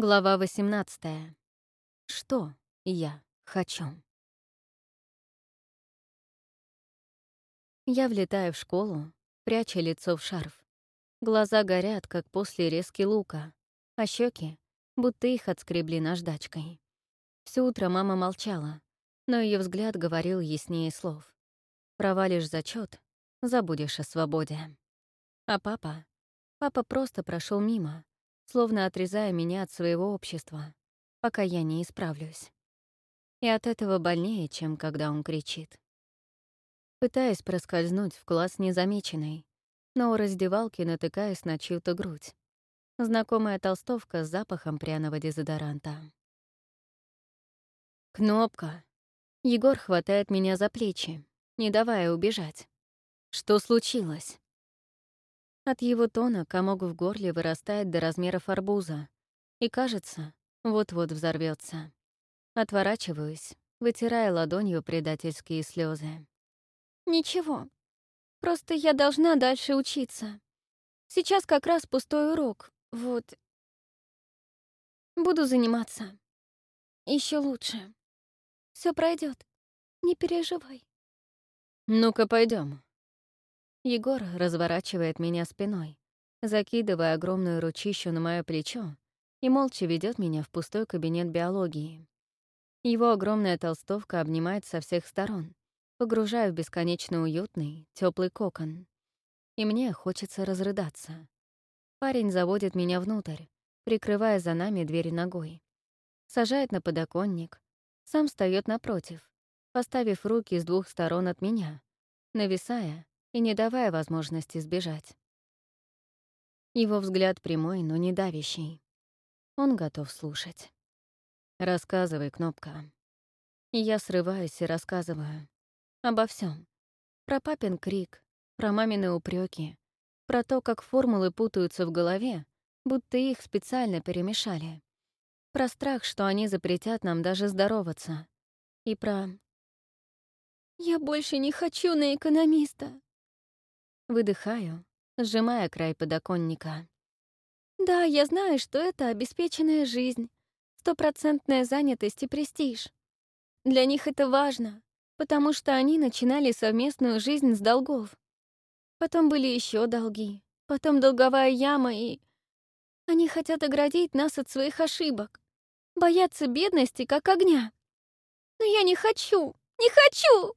Глава 18. Что я хочу? Я влетаю в школу, пряча лицо в шарф. Глаза горят, как после резки лука, а щеки, будто их отскребли наждачкой. Все утро мама молчала, но ее взгляд говорил яснее слов. Провалишь зачет, забудешь о свободе. А папа? Папа просто прошел мимо, словно отрезая меня от своего общества, пока я не исправлюсь. И от этого больнее, чем когда он кричит. Пытаясь проскользнуть в класс незамеченной, но у раздевалки натыкаюсь на чью-то грудь. Знакомая толстовка с запахом пряного дезодоранта. «Кнопка!» Егор хватает меня за плечи, не давая убежать. «Что случилось?» От его тона комок в горле вырастает до размеров арбуза и, кажется, вот-вот взорвется. Отворачиваюсь, вытирая ладонью предательские слезы. «Ничего. Просто я должна дальше учиться. Сейчас как раз пустой урок. Вот. Буду заниматься. Еще лучше. Все пройдет. Не переживай». «Ну-ка, пойдем. Егор разворачивает меня спиной, закидывая огромную ручищу на мое плечо и молча ведет меня в пустой кабинет биологии. Его огромная толстовка обнимает со всех сторон, погружая в бесконечно уютный, теплый кокон. И мне хочется разрыдаться. Парень заводит меня внутрь, прикрывая за нами двери ногой. Сажает на подоконник, сам встает напротив, поставив руки с двух сторон от меня, нависая и не давая возможности сбежать. Его взгляд прямой, но не давящий. Он готов слушать. «Рассказывай, Кнопка». Я срываюсь и рассказываю. Обо всем. Про папин крик, про мамины упреки, про то, как формулы путаются в голове, будто их специально перемешали. Про страх, что они запретят нам даже здороваться. И про... «Я больше не хочу на экономиста», Выдыхаю, сжимая край подоконника. «Да, я знаю, что это обеспеченная жизнь, стопроцентная занятость и престиж. Для них это важно, потому что они начинали совместную жизнь с долгов. Потом были еще долги, потом долговая яма и... Они хотят оградить нас от своих ошибок, боятся бедности, как огня. Но я не хочу, не хочу!»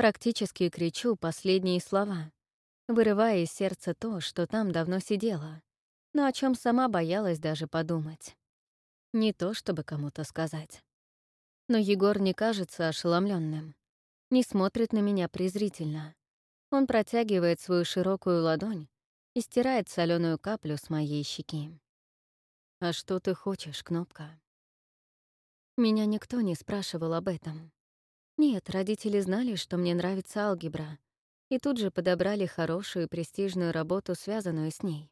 Практически кричу последние слова, вырывая из сердца то, что там давно сидело, но о чем сама боялась даже подумать. Не то, чтобы кому-то сказать. Но Егор не кажется ошеломленным, не смотрит на меня презрительно. Он протягивает свою широкую ладонь и стирает соленую каплю с моей щеки. «А что ты хочешь, Кнопка?» Меня никто не спрашивал об этом. Нет, родители знали, что мне нравится алгебра, и тут же подобрали хорошую престижную работу, связанную с ней.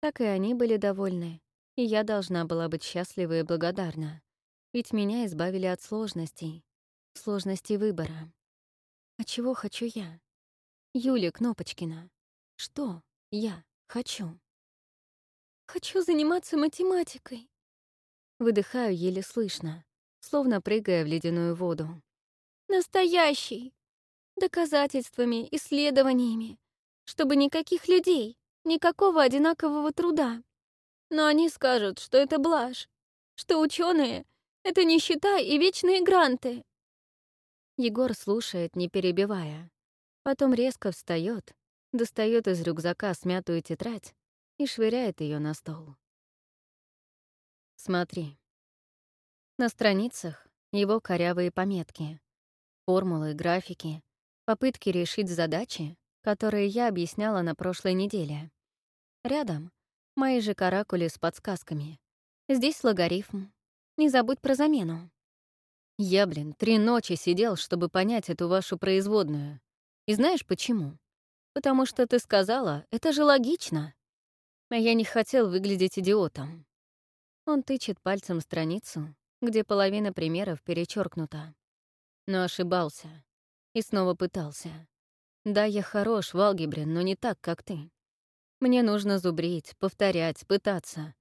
Так и они были довольны, и я должна была быть счастлива и благодарна, ведь меня избавили от сложностей, сложностей выбора. А чего хочу я? Юлия Кнопочкина. Что я хочу? Хочу заниматься математикой. Выдыхаю еле слышно, словно прыгая в ледяную воду. Настоящий. Доказательствами, исследованиями. Чтобы никаких людей, никакого одинакового труда. Но они скажут, что это блажь, что ученые — это нищета и вечные гранты. Егор слушает, не перебивая. Потом резко встает, достает из рюкзака смятую тетрадь и швыряет ее на стол. Смотри. На страницах его корявые пометки — формулы, графики, попытки решить задачи, которые я объясняла на прошлой неделе. Рядом — мои же каракули с подсказками. Здесь логарифм. Не забудь про замену. Я, блин, три ночи сидел, чтобы понять эту вашу производную. И знаешь почему? Потому что ты сказала, это же логично. А я не хотел выглядеть идиотом. Он тычет пальцем страницу, где половина примеров перечеркнута но ошибался. И снова пытался. Да, я хорош в алгебре, но не так, как ты. Мне нужно зубрить, повторять, пытаться.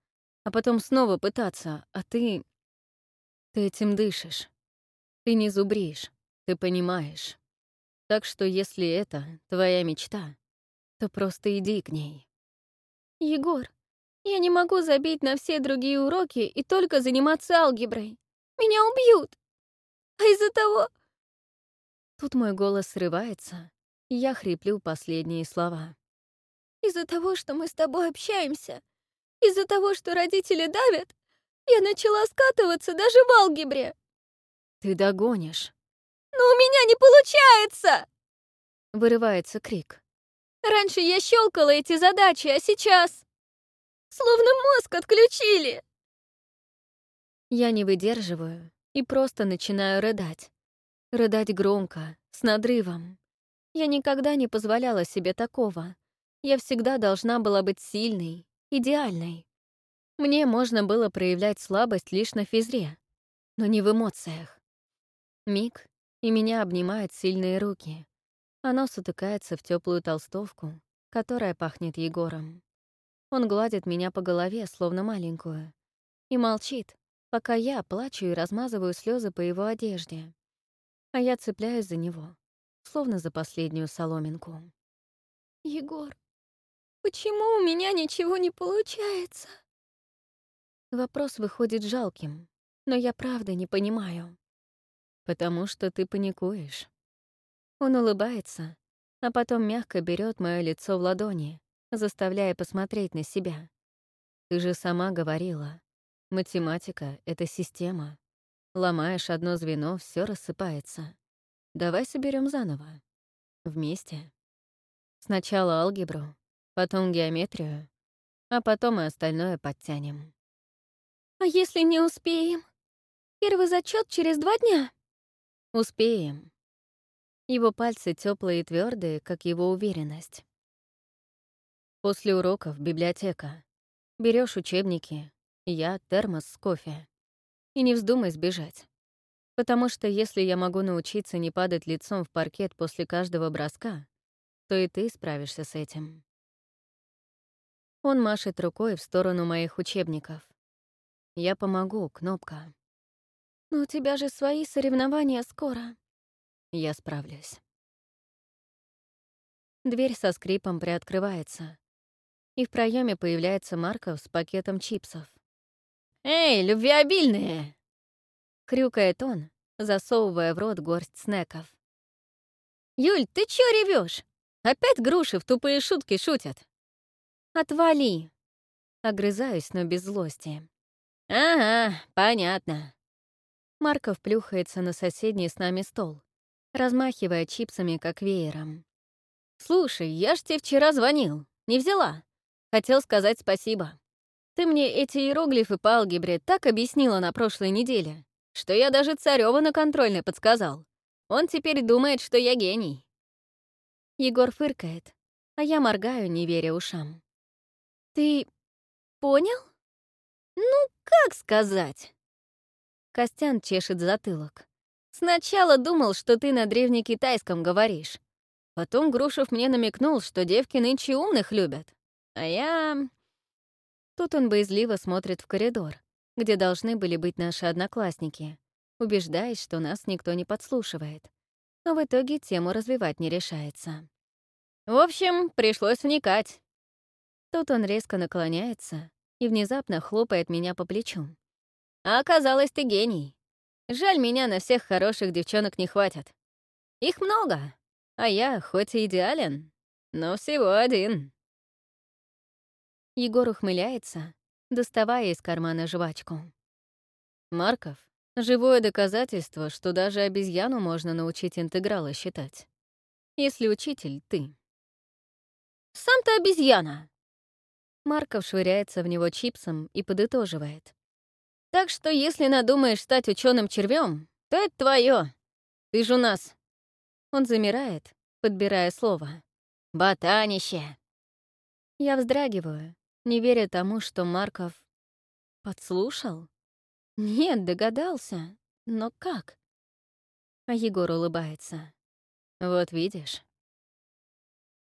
а потом снова пытаться, а ты... Ты этим дышишь. Ты не зубришь, ты понимаешь. Так что если это твоя мечта, то просто иди к ней. Егор, я не могу забить на все другие уроки и только заниматься алгеброй. Меня убьют. А из-за того... Тут мой голос срывается, и я хриплю последние слова. Из-за того, что мы с тобой общаемся, из-за того, что родители давят, я начала скатываться даже в алгебре. Ты догонишь. Но у меня не получается! Вырывается крик. Раньше я щелкала эти задачи, а сейчас... Словно мозг отключили. Я не выдерживаю и просто начинаю рыдать. Рыдать громко, с надрывом. Я никогда не позволяла себе такого. Я всегда должна была быть сильной, идеальной. Мне можно было проявлять слабость лишь на физре, но не в эмоциях. Миг, и меня обнимают сильные руки. Оно утыкается в теплую толстовку, которая пахнет Егором. Он гладит меня по голове, словно маленькую, и молчит, пока я плачу и размазываю слезы по его одежде. А я цепляюсь за него, словно за последнюю соломинку. «Егор, почему у меня ничего не получается?» Вопрос выходит жалким, но я правда не понимаю. Потому что ты паникуешь. Он улыбается, а потом мягко берет мое лицо в ладони, заставляя посмотреть на себя. Ты же сама говорила, математика — это система. Ломаешь одно звено, все рассыпается. Давай соберем заново. Вместе. Сначала алгебру, потом геометрию, а потом и остальное подтянем. А если не успеем? Первый зачет через два дня? Успеем. Его пальцы теплые и твердые, как его уверенность. После уроков библиотека. Берешь учебники, я термос с кофе. И не вздумай сбежать. Потому что если я могу научиться не падать лицом в паркет после каждого броска, то и ты справишься с этим. Он машет рукой в сторону моих учебников. Я помогу, кнопка. Но у тебя же свои соревнования скоро. Я справлюсь. Дверь со скрипом приоткрывается, и в проеме появляется Марков с пакетом чипсов. «Эй, любвеобильные!» — крюкает он, засовывая в рот горсть снеков. «Юль, ты чё ревёшь? Опять груши в тупые шутки шутят?» «Отвали!» Огрызаюсь, но без злости. «Ага, понятно». Марков плюхается на соседний с нами стол, размахивая чипсами, как веером. «Слушай, я ж тебе вчера звонил. Не взяла. Хотел сказать спасибо. Ты мне эти иероглифы по алгебре так объяснила на прошлой неделе, что я даже Царёва на контрольной подсказал. Он теперь думает, что я гений». Егор фыркает, а я моргаю, не веря ушам. «Ты понял?» «Ну, как сказать?» Костян чешет затылок. «Сначала думал, что ты на древнекитайском говоришь. Потом Грушев мне намекнул, что девки нынче умных любят. А я...» Тут он боязливо смотрит в коридор, где должны были быть наши одноклассники, убеждаясь, что нас никто не подслушивает. Но в итоге тему развивать не решается. В общем, пришлось вникать. Тут он резко наклоняется и внезапно хлопает меня по плечу. А оказалось, ты гений. Жаль, меня на всех хороших девчонок не хватит. Их много, а я, хоть и идеален, но всего один. Егор ухмыляется, доставая из кармана жвачку. Марков — живое доказательство, что даже обезьяну можно научить интегралы считать. Если учитель — ты. «Сам ты обезьяна!» Марков швыряется в него чипсом и подытоживает. «Так что если надумаешь стать ученым червем, то это твое. Ты же у нас...» Он замирает, подбирая слово. «Ботанище!» Я вздрагиваю, не веря тому, что Марков... Подслушал? Нет, догадался. Но как? А Егор улыбается. Вот видишь.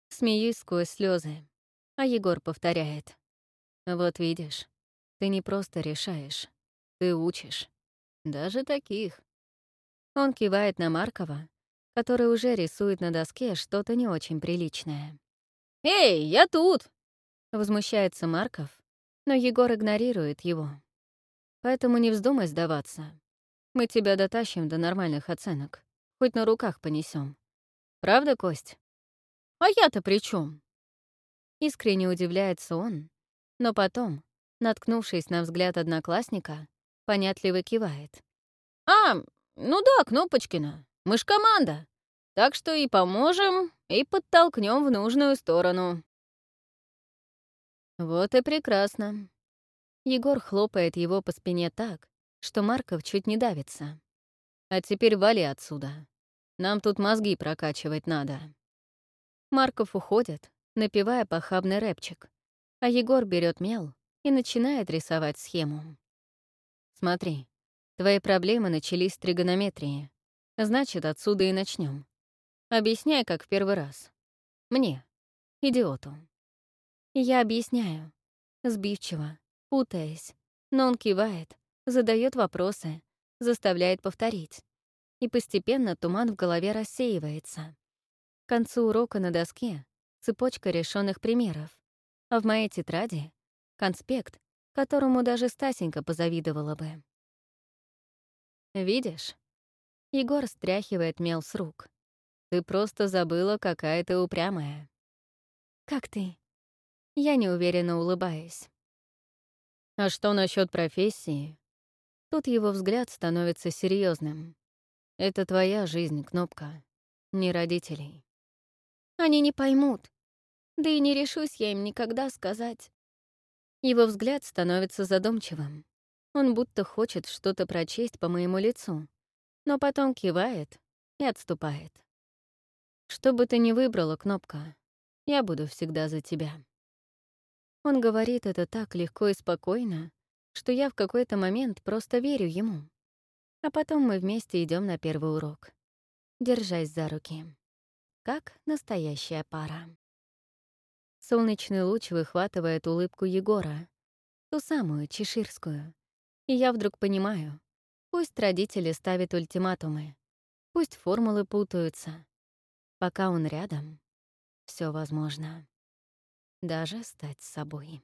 Смеюсь сквозь слезы. А Егор повторяет. «Вот видишь, Ты не просто решаешь, ты учишь. Даже таких. Он кивает на Маркова, который уже рисует на доске что-то не очень приличное. «Эй, я тут!» — возмущается Марков, но Егор игнорирует его. «Поэтому не вздумай сдаваться. Мы тебя дотащим до нормальных оценок. Хоть на руках понесем. Правда, Кость?» «А я-то при чем? Искренне удивляется он, но потом, наткнувшись на взгляд одноклассника, понятливо кивает. «А, ну да, Кнопочкина, мы ж команда, так что и поможем, и подтолкнем в нужную сторону». Вот и прекрасно. Егор хлопает его по спине так, что Марков чуть не давится. А теперь вали отсюда. Нам тут мозги прокачивать надо. Марков уходит, напевая похабный рэпчик, а Егор берет мел и начинает рисовать схему. Смотри, твои проблемы начались с тригонометрии. Значит, отсюда и начнем. Объясняй, как в первый раз. Мне, идиоту. Я объясняю, сбивчиво, путаясь, но он кивает, задает вопросы, заставляет повторить. И постепенно туман в голове рассеивается. К концу урока на доске цепочка решенных примеров, а в моей тетради — конспект, которому даже Стасенька позавидовала бы. «Видишь?» Егор стряхивает мел с рук. «Ты просто забыла, какая ты упрямая». «Как ты?» Я неуверенно улыбаюсь. «А что насчет профессии?» Тут его взгляд становится серьезным. «Это твоя жизнь, Кнопка, не родителей». Они не поймут. Да и не решусь я им никогда сказать. Его взгляд становится задумчивым. Он будто хочет что-то прочесть по моему лицу, но потом кивает и отступает. Что бы ты ни выбрала, Кнопка, я буду всегда за тебя. Он говорит это так легко и спокойно, что я в какой-то момент просто верю ему. А потом мы вместе идем на первый урок, держась за руки как настоящая пара. Солнечный луч выхватывает улыбку Егора, ту самую, чеширскую. И я вдруг понимаю, пусть родители ставят ультиматумы, пусть формулы путаются. Пока он рядом, все возможно. Даже стать собой.